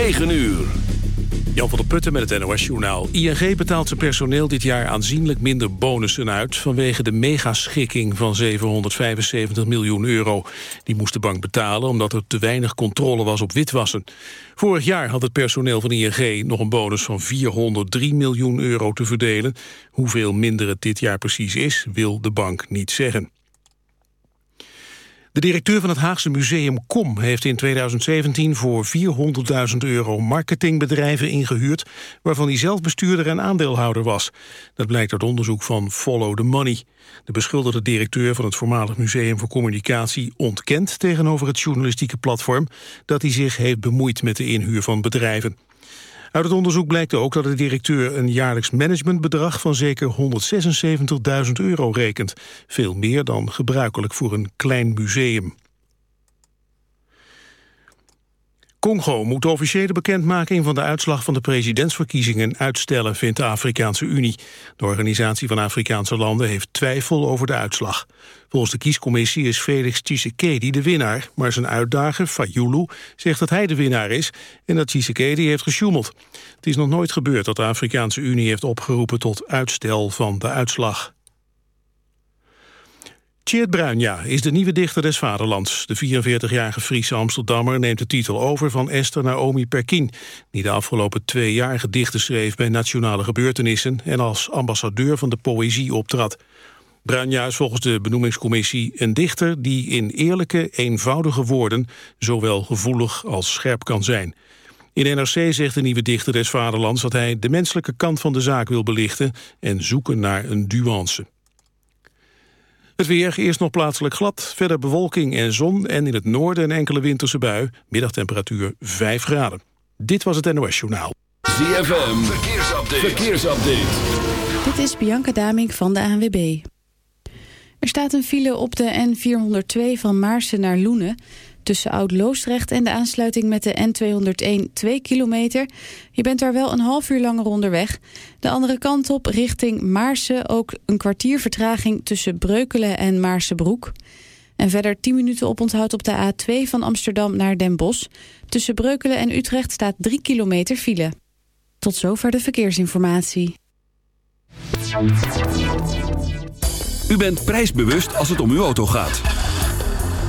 9 uur. Jan van der Putten met het NOS-journaal. ING betaalt zijn personeel dit jaar aanzienlijk minder bonussen uit... vanwege de megaschikking van 775 miljoen euro. Die moest de bank betalen omdat er te weinig controle was op witwassen. Vorig jaar had het personeel van ING nog een bonus van 403 miljoen euro te verdelen. Hoeveel minder het dit jaar precies is, wil de bank niet zeggen. De directeur van het Haagse museum KOM heeft in 2017 voor 400.000 euro marketingbedrijven ingehuurd, waarvan hij zelf bestuurder en aandeelhouder was. Dat blijkt uit onderzoek van Follow the Money. De beschuldigde directeur van het voormalig Museum voor Communicatie ontkent tegenover het journalistieke platform dat hij zich heeft bemoeid met de inhuur van bedrijven. Uit het onderzoek blijkt ook dat de directeur een jaarlijks managementbedrag van zeker 176.000 euro rekent. Veel meer dan gebruikelijk voor een klein museum. Congo moet de officiële bekendmaking van de uitslag van de presidentsverkiezingen uitstellen, vindt de Afrikaanse Unie. De Organisatie van Afrikaanse Landen heeft twijfel over de uitslag. Volgens de kiescommissie is Felix Tshisekedi de winnaar, maar zijn uitdager Fayulu zegt dat hij de winnaar is en dat Tshisekedi heeft gesjoemeld. Het is nog nooit gebeurd dat de Afrikaanse Unie heeft opgeroepen tot uitstel van de uitslag. Tjeerd Bruinja is de nieuwe dichter des vaderlands. De 44-jarige Friese Amsterdammer neemt de titel over van Esther Naomi Perkin... die de afgelopen twee jaar gedichten schreef bij nationale gebeurtenissen... en als ambassadeur van de poëzie optrad. Bruinja is volgens de benoemingscommissie een dichter... die in eerlijke, eenvoudige woorden zowel gevoelig als scherp kan zijn. In NRC zegt de nieuwe dichter des vaderlands... dat hij de menselijke kant van de zaak wil belichten... en zoeken naar een nuance. Het weer, eerst nog plaatselijk glad, verder bewolking en zon... en in het noorden een enkele winterse bui, middagtemperatuur 5 graden. Dit was het NOS Journaal. ZFM, verkeersupdate. verkeersupdate. Dit is Bianca Damink van de ANWB. Er staat een file op de N402 van Maarsen naar Loenen... tussen Oud-Loosdrecht en de aansluiting met de N201 2 kilometer. Je bent daar wel een half uur langer onderweg. De andere kant op, richting Maarsen... ook een kwartier vertraging tussen Breukelen en Maarsenbroek. En verder 10 minuten oponthoud op de A2 van Amsterdam naar Den Bosch. Tussen Breukelen en Utrecht staat 3 kilometer file. Tot zover de verkeersinformatie. U bent prijsbewust als het om uw auto gaat.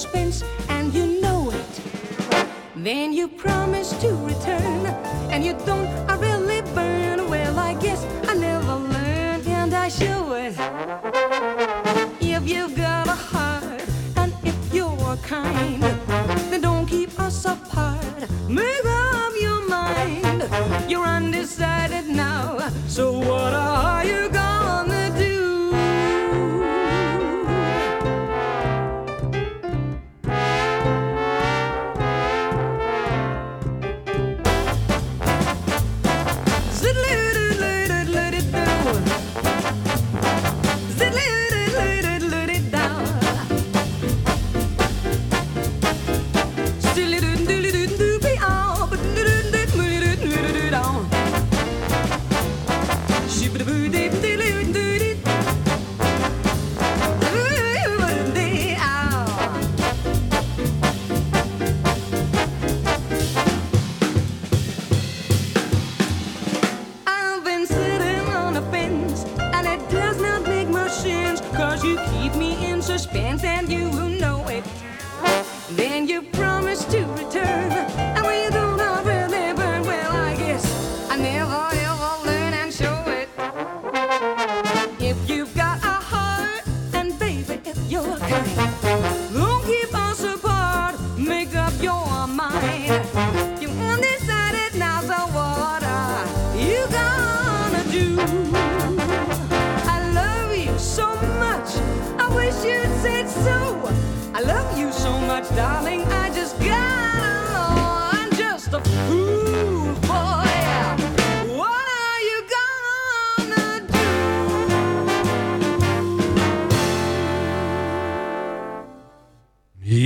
Suspense and you know it. Then you promise to return and you don't, I really burn. Well, I guess I never learned and I show it. If you've got a heart and if you're kind, then don't keep us apart. Make up your mind. You're undecided now. So what are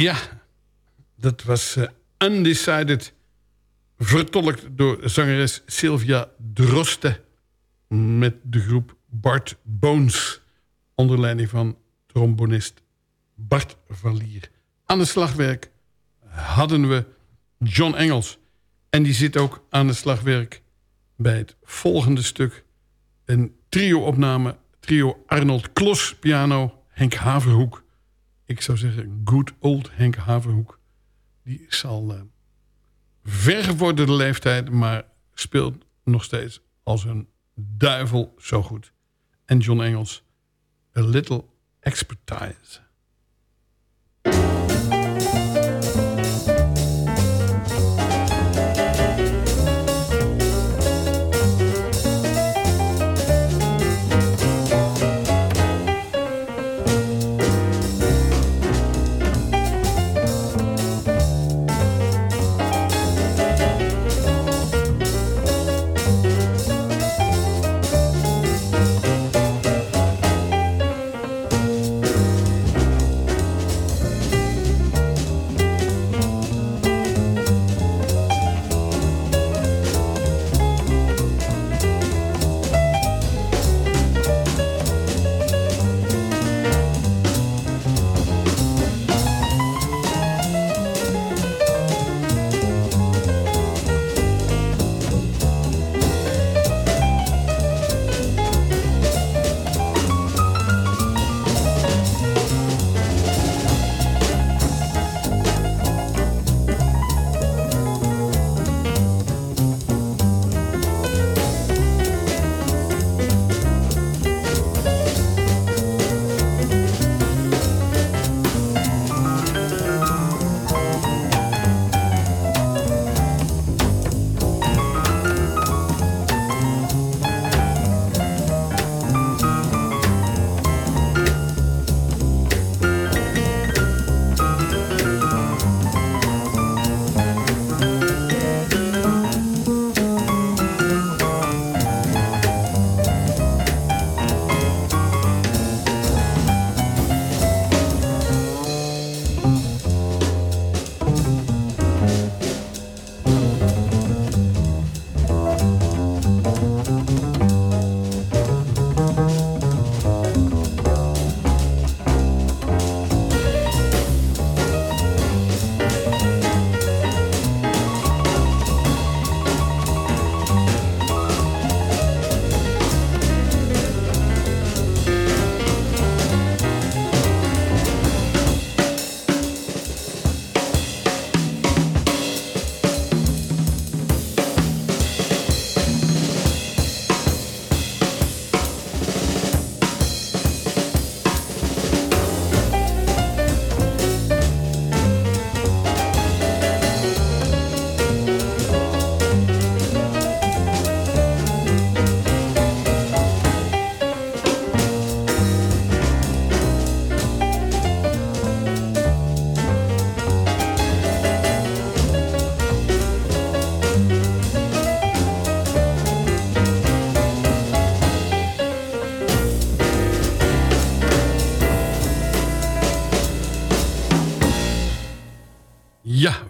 Ja, dat was eh, Undecided. Vertolkt door zangeres Sylvia Droste. Met de groep Bart Bones. Onder leiding van trombonist Bart Valier. Aan het slagwerk hadden we John Engels. En die zit ook aan het slagwerk bij het volgende stuk. Een trio-opname. Trio Arnold Klos piano. Henk Haverhoek. Ik zou zeggen good old Henk Haverhoek. Die is al uh, vergevorderde leeftijd... maar speelt nog steeds als een duivel zo goed. En John Engels, a little expertise.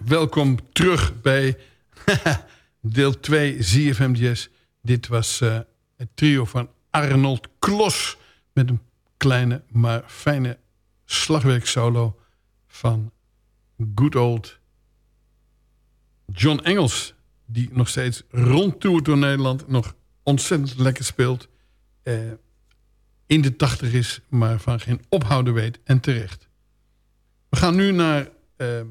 Welkom terug bij deel 2 ZFM. Dit was uh, het trio van Arnold Klos... met een kleine maar fijne slagwerksolo van good old John Engels... die nog steeds rondtoert door Nederland... nog ontzettend lekker speelt... Uh, in de tachtig is, maar van geen ophouden weet en terecht. We gaan nu naar uh,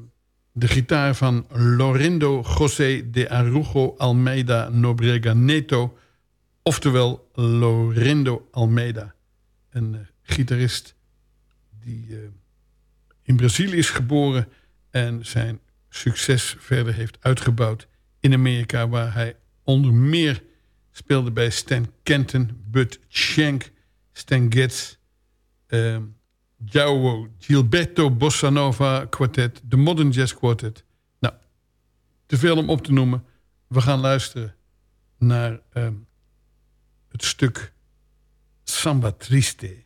de gitaar van Lorindo José de Arujo Almeida Nobrega Neto... oftewel Lorindo Almeida, een uh, gitarist die uh, in Brazilië is geboren... en zijn succes verder heeft uitgebouwd in Amerika... waar hij onder meer speelde bij Stan Kenton, Bud Shank... Stan Getz, uh, Joao Gilberto Bossa Nova Quartet, de Modern Jazz Quartet. Nou, te veel om op te noemen. We gaan luisteren naar uh, het stuk Samba Triste.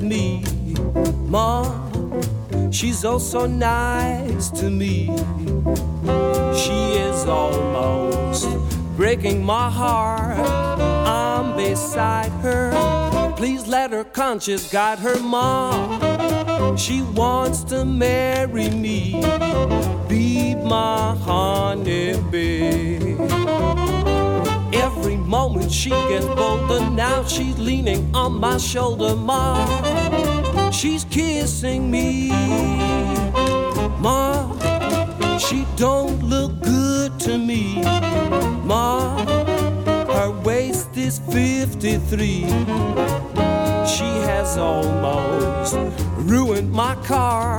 Me. Mom, she's oh so nice to me. She is almost breaking my heart. I'm beside her. Please let her conscience guide her, Mom. She wants to marry me, be my honey, babe. Every moment she gets bolder, now she's leaning on my shoulder. Ma, she's kissing me. Ma, she don't look good to me. Ma, her waist is 53. She has almost ruined my car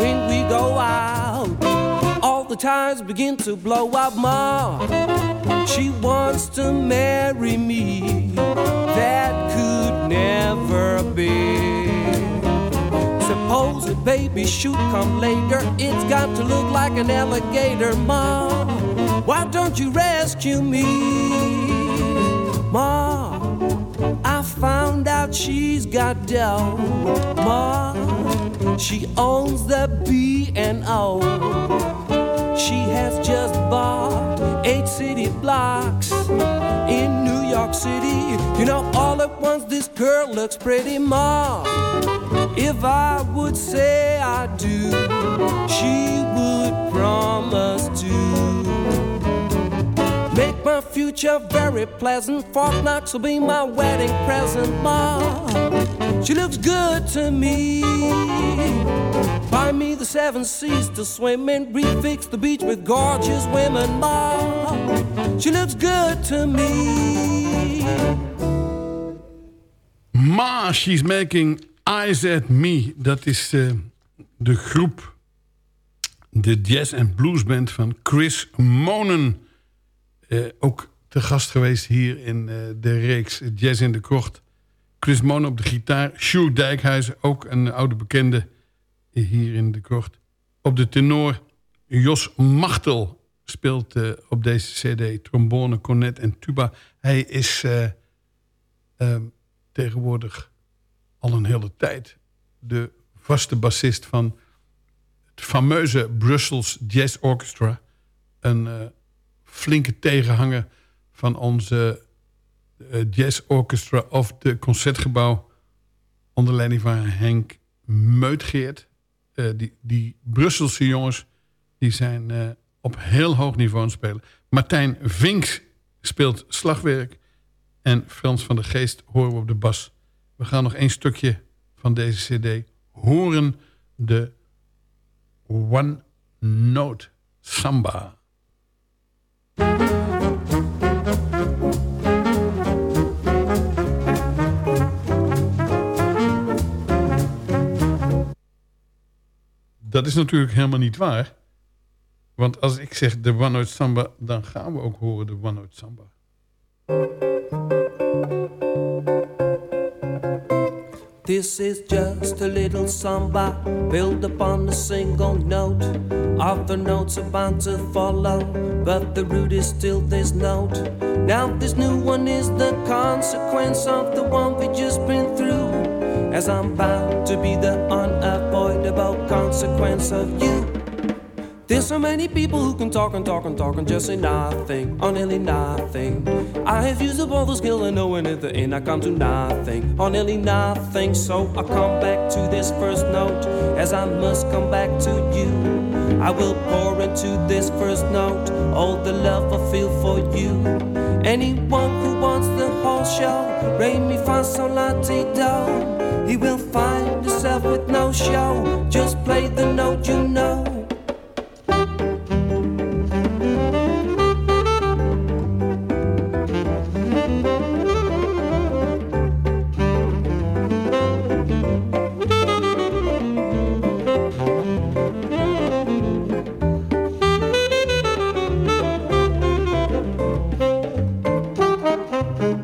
when we go out. All the tires begin to blow up, Ma. She wants to marry me. Baby should come later. It's got to look like an alligator, Ma. Why don't you rescue me, Ma? I found out she's got dough, Ma. She owns the B and O. She has just bought eight city blocks in New York City. Once this girl looks pretty, Ma. If I would say I do, she would promise to. Make my future very pleasant. Fort Knox will be my wedding present, Ma. She looks good to me. Buy me the seven seas to swim in. Refix the beach with gorgeous women, Ma. She looks good to me. Ma, she's making eyes at me. Dat is eh, de groep, de jazz- en bluesband van Chris Monen. Eh, ook te gast geweest hier in eh, de reeks Jazz in de Krocht. Chris Monen op de gitaar. Sjoerd Dijkhuizen, ook een oude bekende hier in de Krocht. Op de tenor Jos Machtel speelt op deze cd trombone, cornet en tuba. Hij is eh, ehm, tegenwoordig al een hele tijd de vaste bassist van het fameuze Brussels Jazz Orchestra. Een eh, flinke tegenhanger van onze eh, Jazz Orchestra of de Concertgebouw onder leiding van Henk Meutgeert. Eh, die, die Brusselse jongens die zijn op heel hoog niveau aan het spelen. Martijn Vinks speelt slagwerk. En Frans van der Geest horen we op de bas. We gaan nog één stukje van deze cd horen. De One Note Samba. Dat is natuurlijk helemaal niet waar. Want als ik zeg de One Note Samba, dan gaan we ook horen de One Note Samba. This is just a little samba built upon a single note. Other notes are bound to follow, but the root is still this note. Now, this new one is the consequence of the one we just been through. As I'm bound to be the unavoidable consequence of you. There's so many people who can talk and talk and talk and just say nothing, or nearly nothing. I have used up all the skill and knowing at the end I come to nothing, or nearly nothing. So I come back to this first note, as I must come back to you. I will pour into this first note all the love I feel for you. Anyone who wants the whole show, re mi fa sol la ti. He will find himself with no show. Just play the note you know.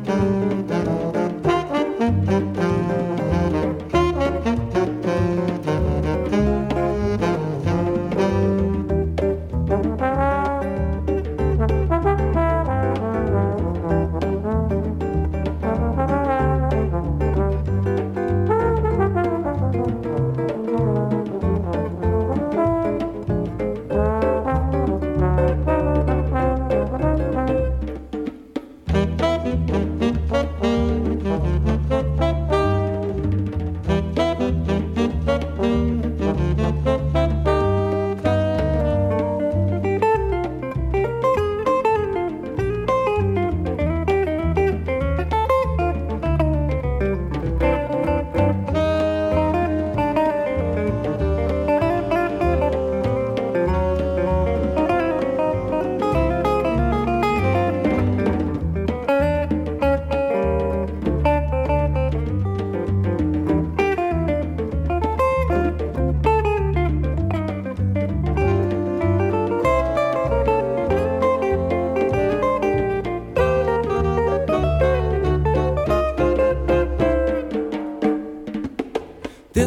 Música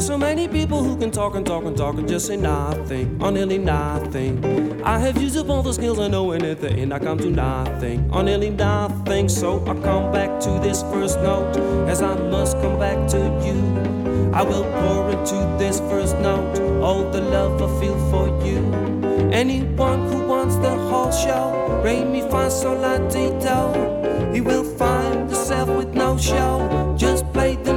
There's so many people who can talk and talk and talk and just say nothing, or nearly nothing. I have used up all the skills I know, and at the end I come to nothing, or nearly nothing. So I come back to this first note, as I must come back to you. I will pour into this first note all the love I feel for you. Anyone who wants the whole show, Ray me fa sol la ti do. He will find himself with no show. Just play the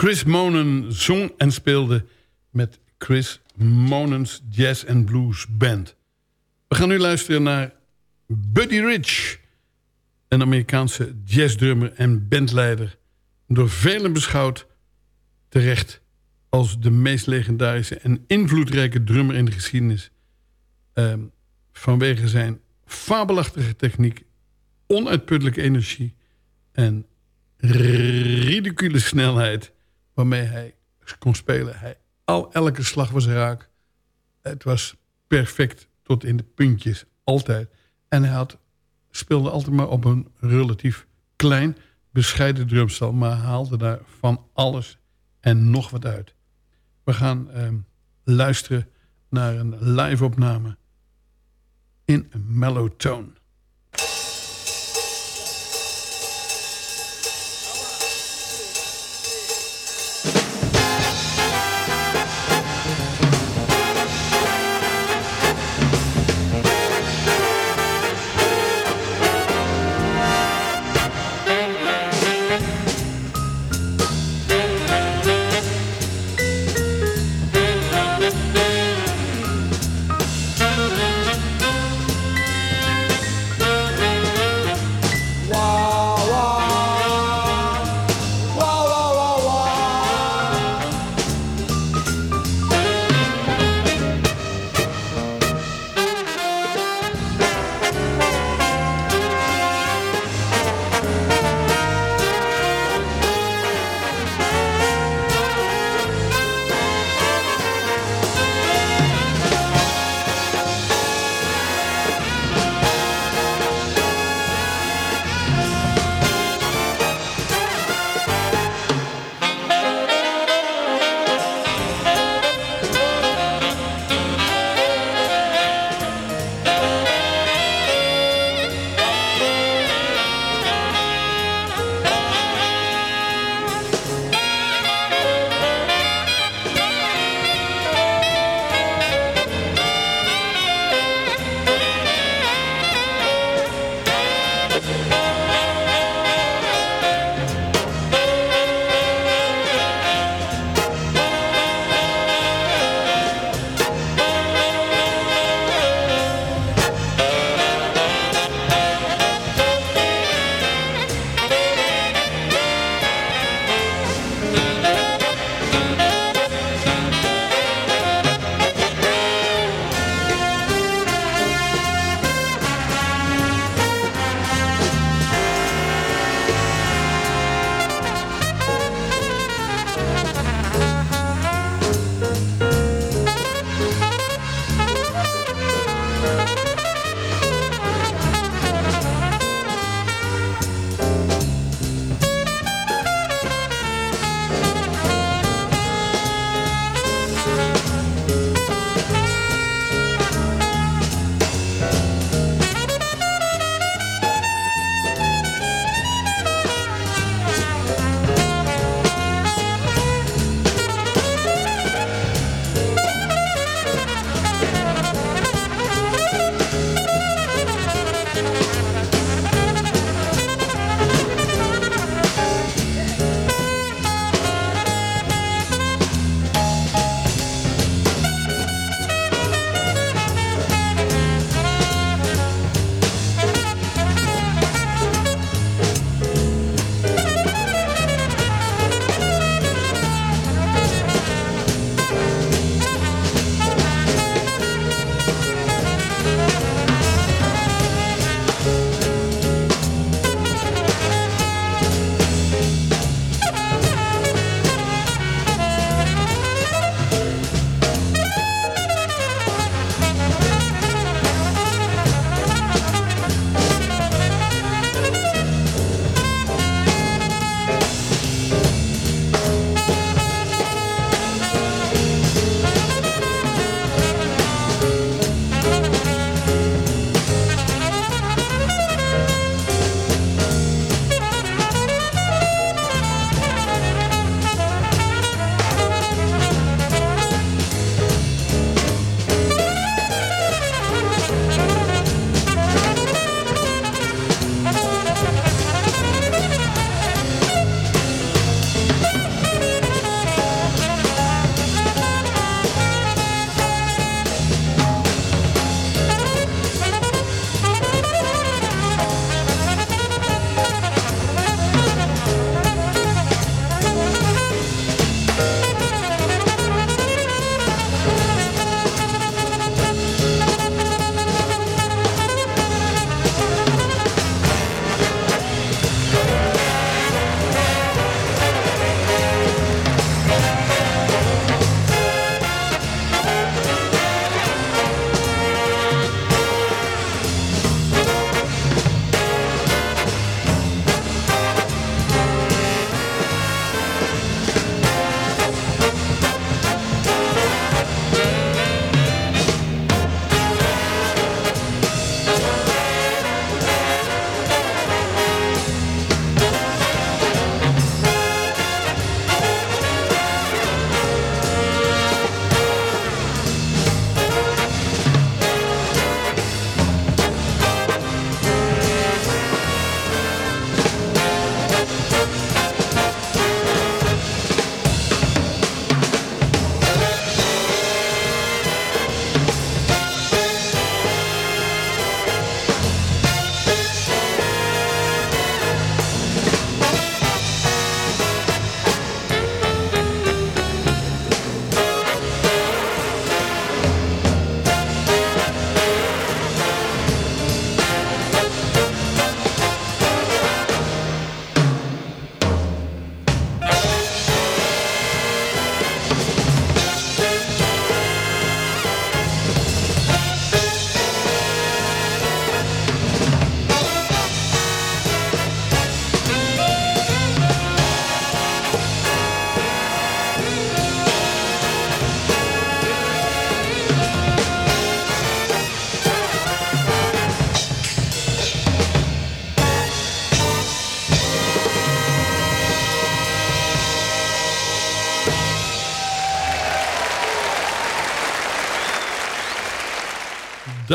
Chris Monen zong en speelde met Chris Monen's Jazz and Blues Band. We gaan nu luisteren naar Buddy Rich, een Amerikaanse jazzdrummer en bandleider. Door velen beschouwd terecht als de meest legendarische en invloedrijke drummer in de geschiedenis. Ehm, vanwege zijn fabelachtige techniek, onuitputtelijke energie en ridicule snelheid waarmee hij kon spelen. Hij, al elke slag was raak. Het was perfect tot in de puntjes, altijd. En hij had, speelde altijd maar op een relatief klein, bescheiden drumstel... maar haalde daar van alles en nog wat uit. We gaan ehm, luisteren naar een live-opname in een mellow tone.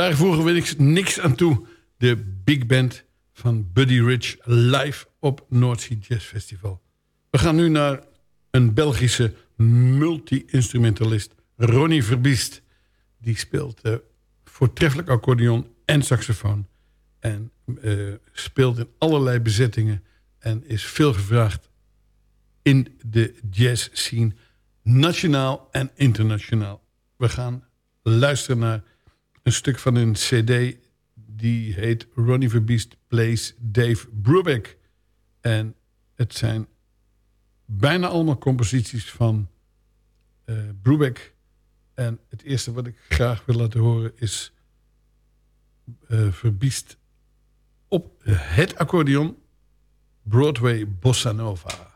Daar voegen we niks, aan toe. De big band van Buddy Rich live op Noordzee Jazz Festival. We gaan nu naar een Belgische multi-instrumentalist, Ronnie Verbiest. Die speelt uh, voortreffelijk accordeon en saxofoon. En uh, speelt in allerlei bezettingen. En is veel gevraagd in de jazz scene. Nationaal en internationaal. We gaan luisteren naar een stuk van een cd. Die heet Ronnie Verbiest Plays Dave Brubeck. En het zijn bijna allemaal composities van uh, Brubeck. En het eerste wat ik graag wil laten horen is uh, Verbiest op het accordeon Broadway Bossa Nova.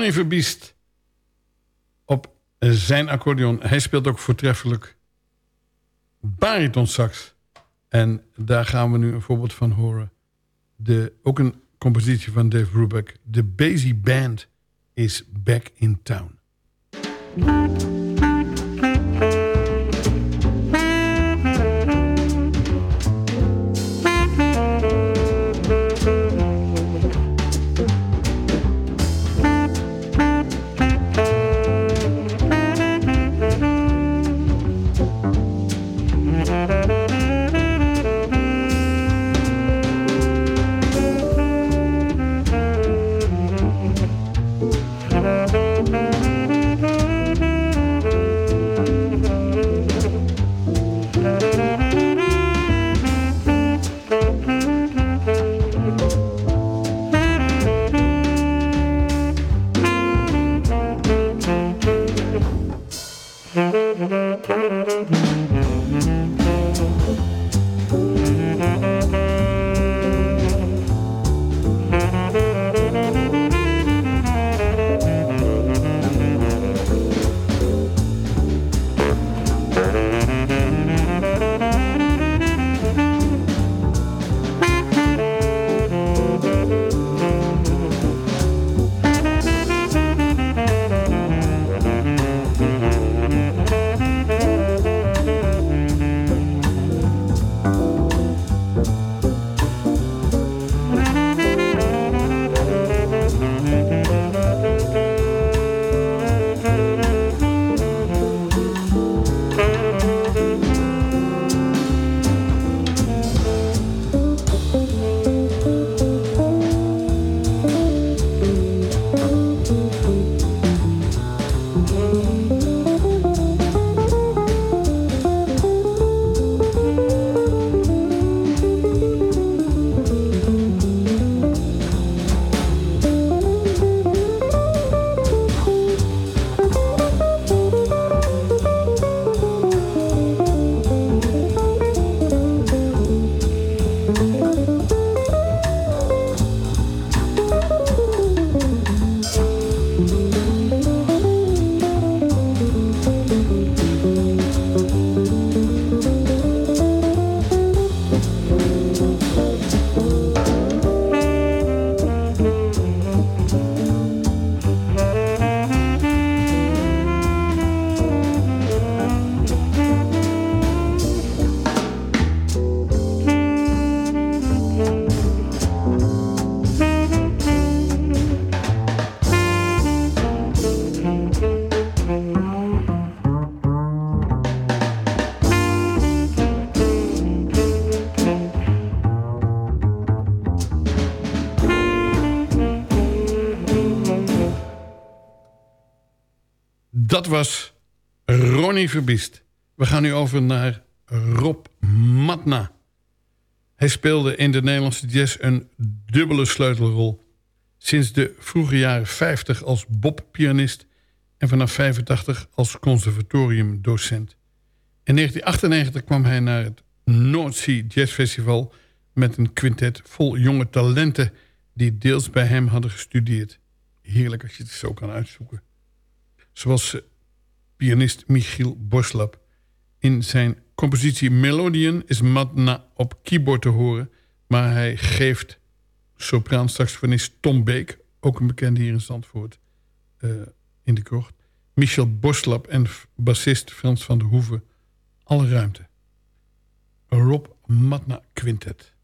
Ronnie Verbiest op zijn accordeon. Hij speelt ook voortreffelijk baritonsax. En daar gaan we nu een voorbeeld van horen. De, ook een compositie van Dave Brubeck. The Basie Band is back in town. Was Ronnie Verbiest. We gaan nu over naar Rob Matna. Hij speelde in de Nederlandse jazz een dubbele sleutelrol. Sinds de vroege jaren 50 als Bob-pianist... en vanaf 85 als conservatoriumdocent. In 1998 kwam hij naar het Noordzee Jazz Festival... met een quintet vol jonge talenten... die deels bij hem hadden gestudeerd. Heerlijk als je het zo kan uitzoeken. Zoals pianist Michiel Boslap. In zijn compositie Melodian is Madna op keyboard te horen... maar hij geeft sopraan-saxofonist Tom Beek... ook een bekende hier in Zandvoort, uh, in de krocht... Michel Boslap en bassist Frans van der Hoeven alle ruimte. Rob Madna Quintet.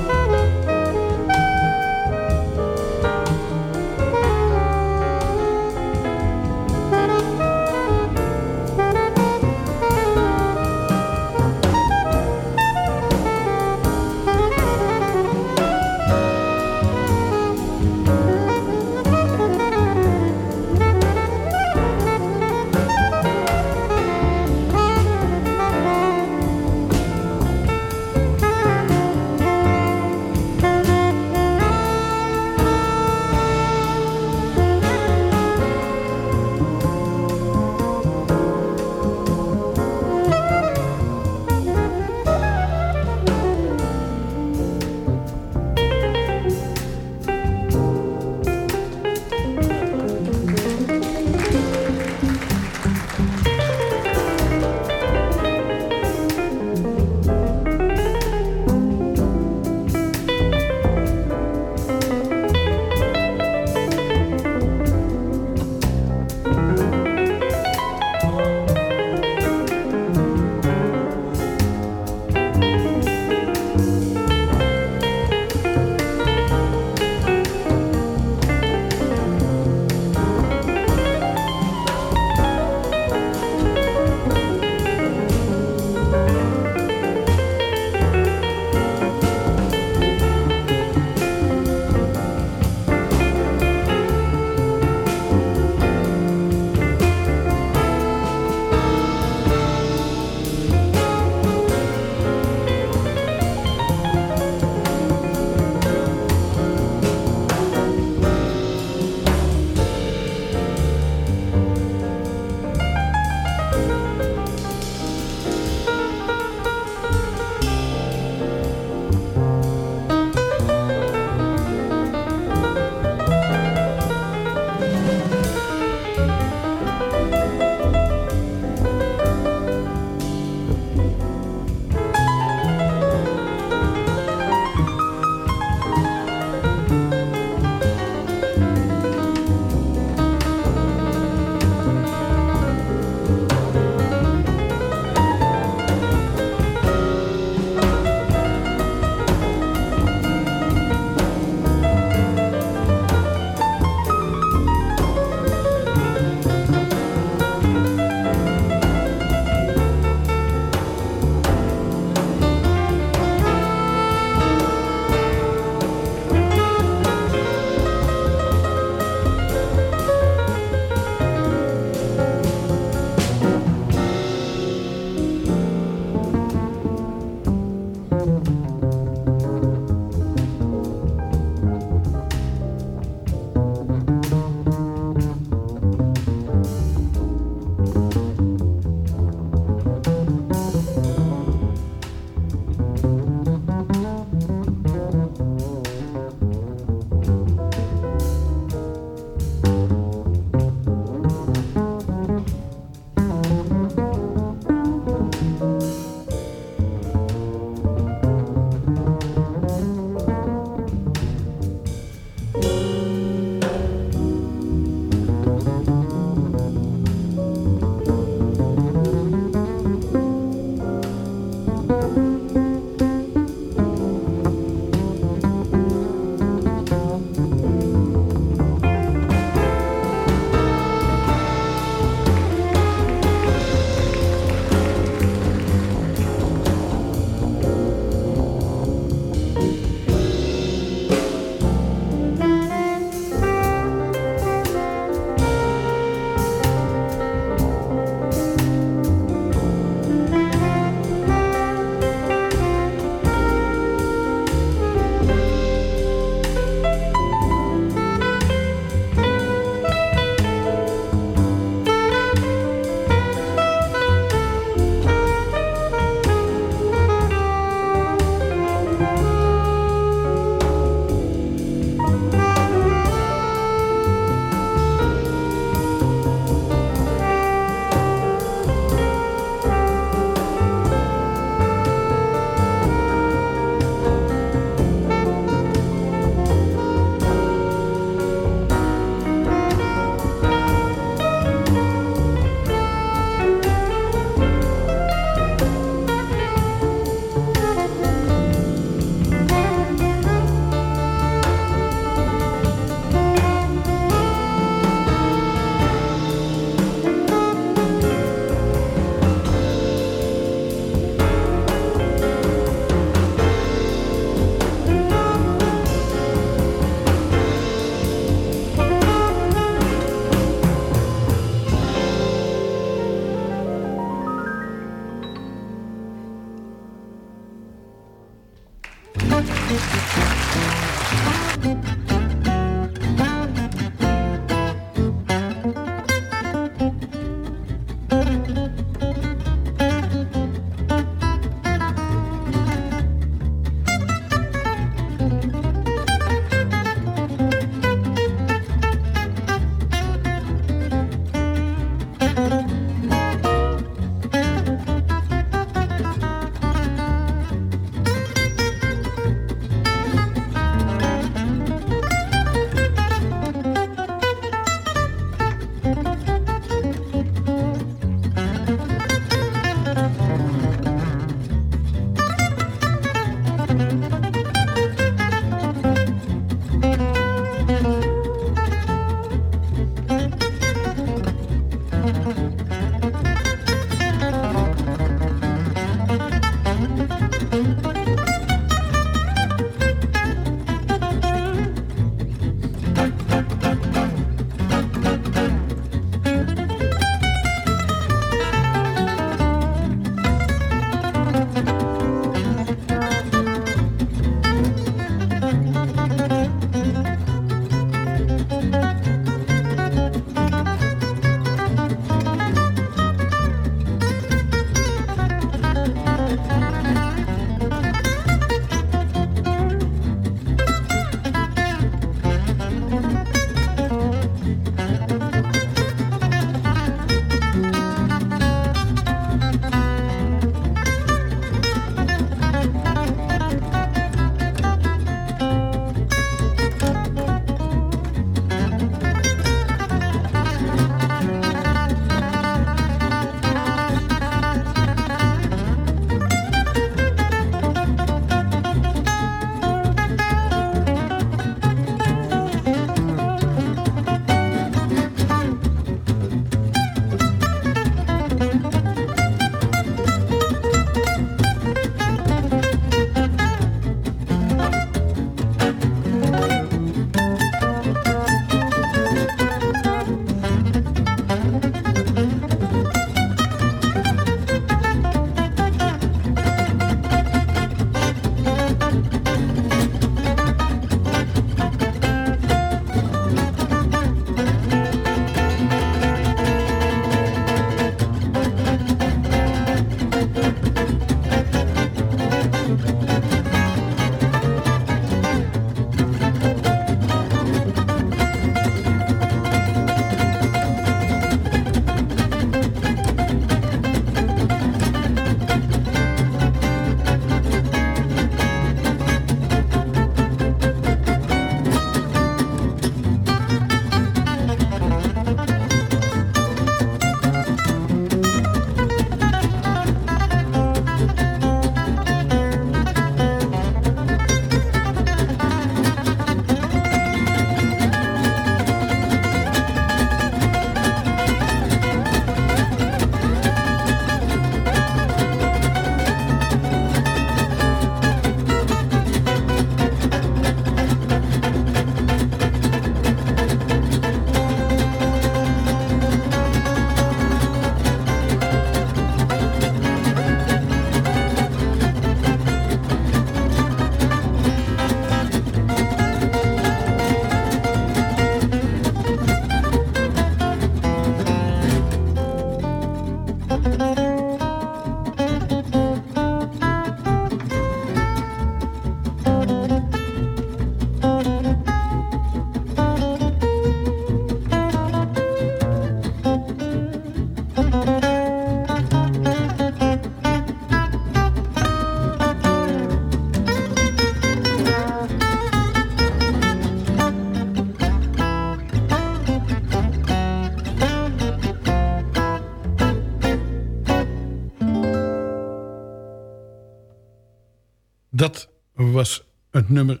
Nummer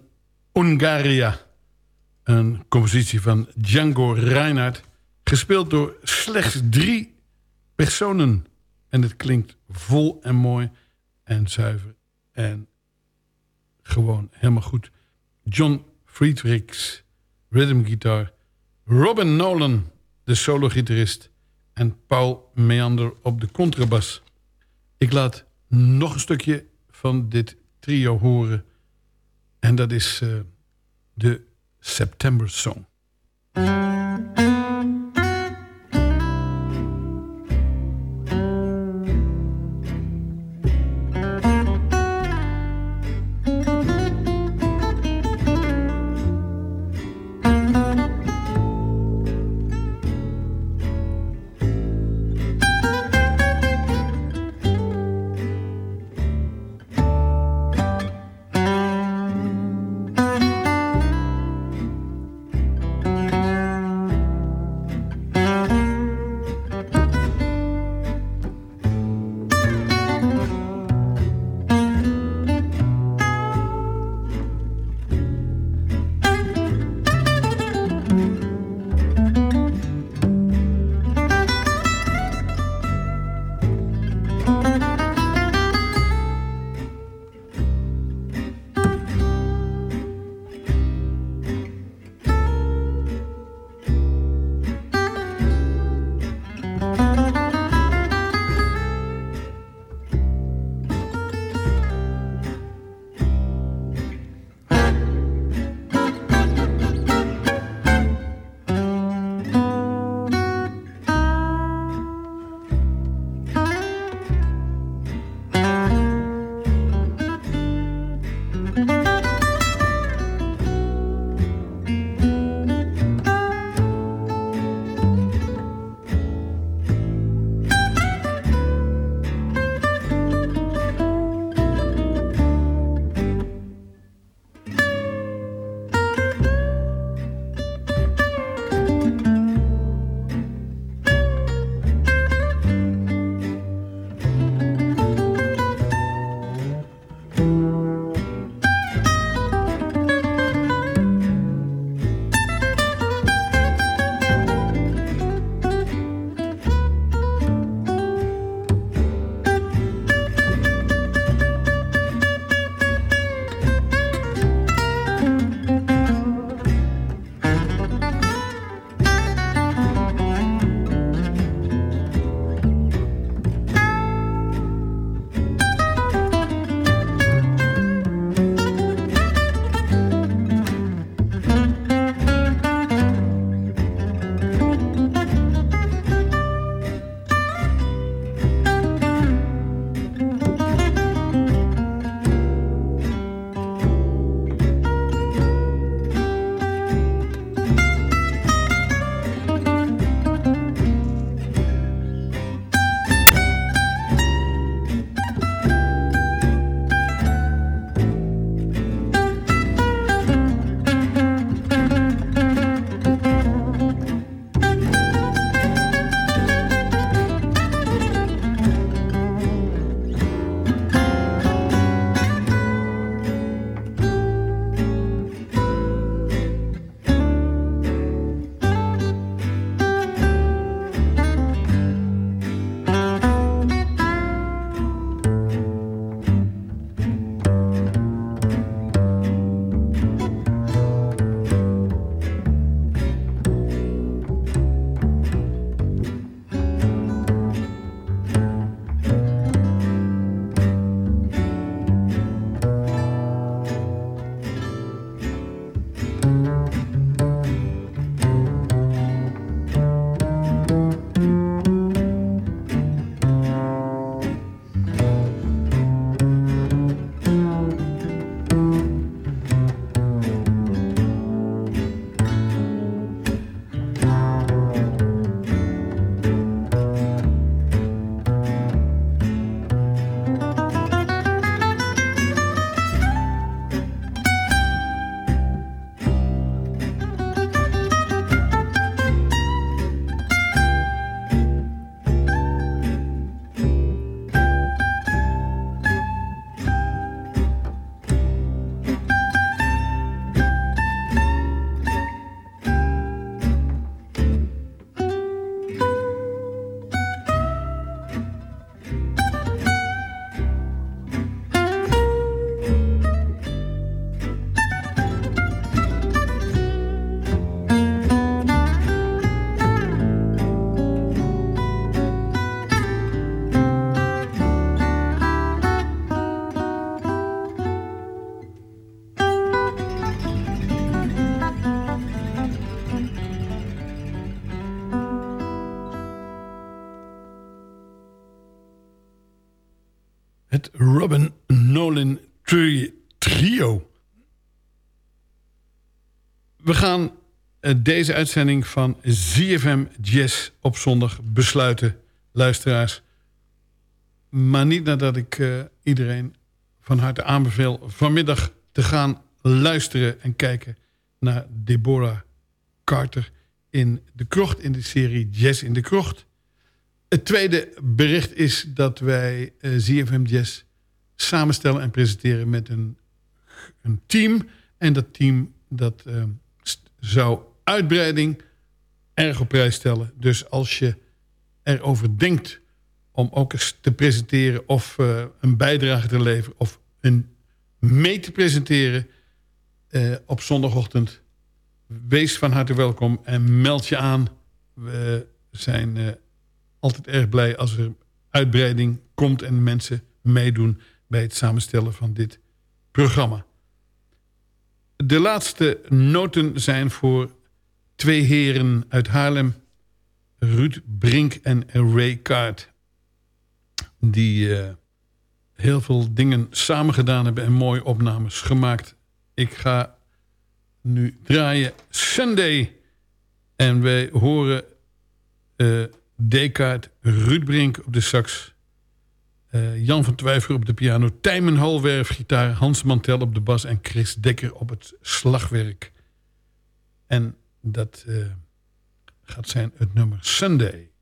Ungaria. Een compositie van Django Reinhardt. Gespeeld door slechts drie personen. En het klinkt vol en mooi en zuiver. En gewoon helemaal goed. John Friedrichs, rhythmgitaar. Robin Nolan, de solo-gitarist. En Paul Meander op de contrabas. Ik laat nog een stukje van dit trio horen. En dat is uh, de September Song. Deze uitzending van ZFM Jazz op zondag besluiten, luisteraars. Maar niet nadat ik eh, iedereen van harte aanbeveel... vanmiddag te gaan luisteren en kijken naar Deborah Carter... in de krocht in de serie Jazz in de krocht. Het tweede bericht is dat wij eh, ZFM Jazz samenstellen en presenteren met een, een team. En dat team dat eh, st- zou uitbreiding erg op prijs stellen. Dus als je erover denkt om ook eens te presenteren... of eh, een bijdrage te leveren of een mee te presenteren eh, op zondagochtend... wees van harte welkom en meld je aan. We zijn eh, altijd erg blij als er uitbreiding komt... en mensen meedoen bij het samenstellen van dit programma. De laatste noten zijn voor twee heren uit Haarlem... Ruud Brink en Ray Kaart. Die eh, heel veel dingen samen gedaan hebben... en mooie opnames gemaakt. Ik ga nu draaien Sunday. En wij horen eh Descartes, Ruud Brink op de sax... eh, Jan van Twijfel op de piano... Tijmen Halwerf gitaar, Hans Mantel op de bas... en Chris Dekker op het slagwerk. En dat eh, gaat zijn het nummer Sunday.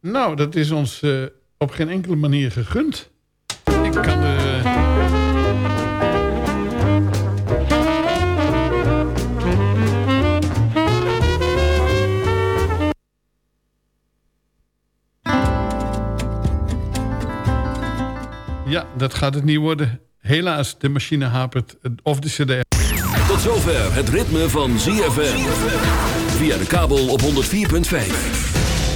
Nou, dat is ons eh, op geen enkele manier gegund. Ik kan er... eh, Ja, dat gaat het niet worden. Helaas, de machine hapert. eh, Of de cd. Tot zover het ritme van ZFM. Via de kabel op 104.5.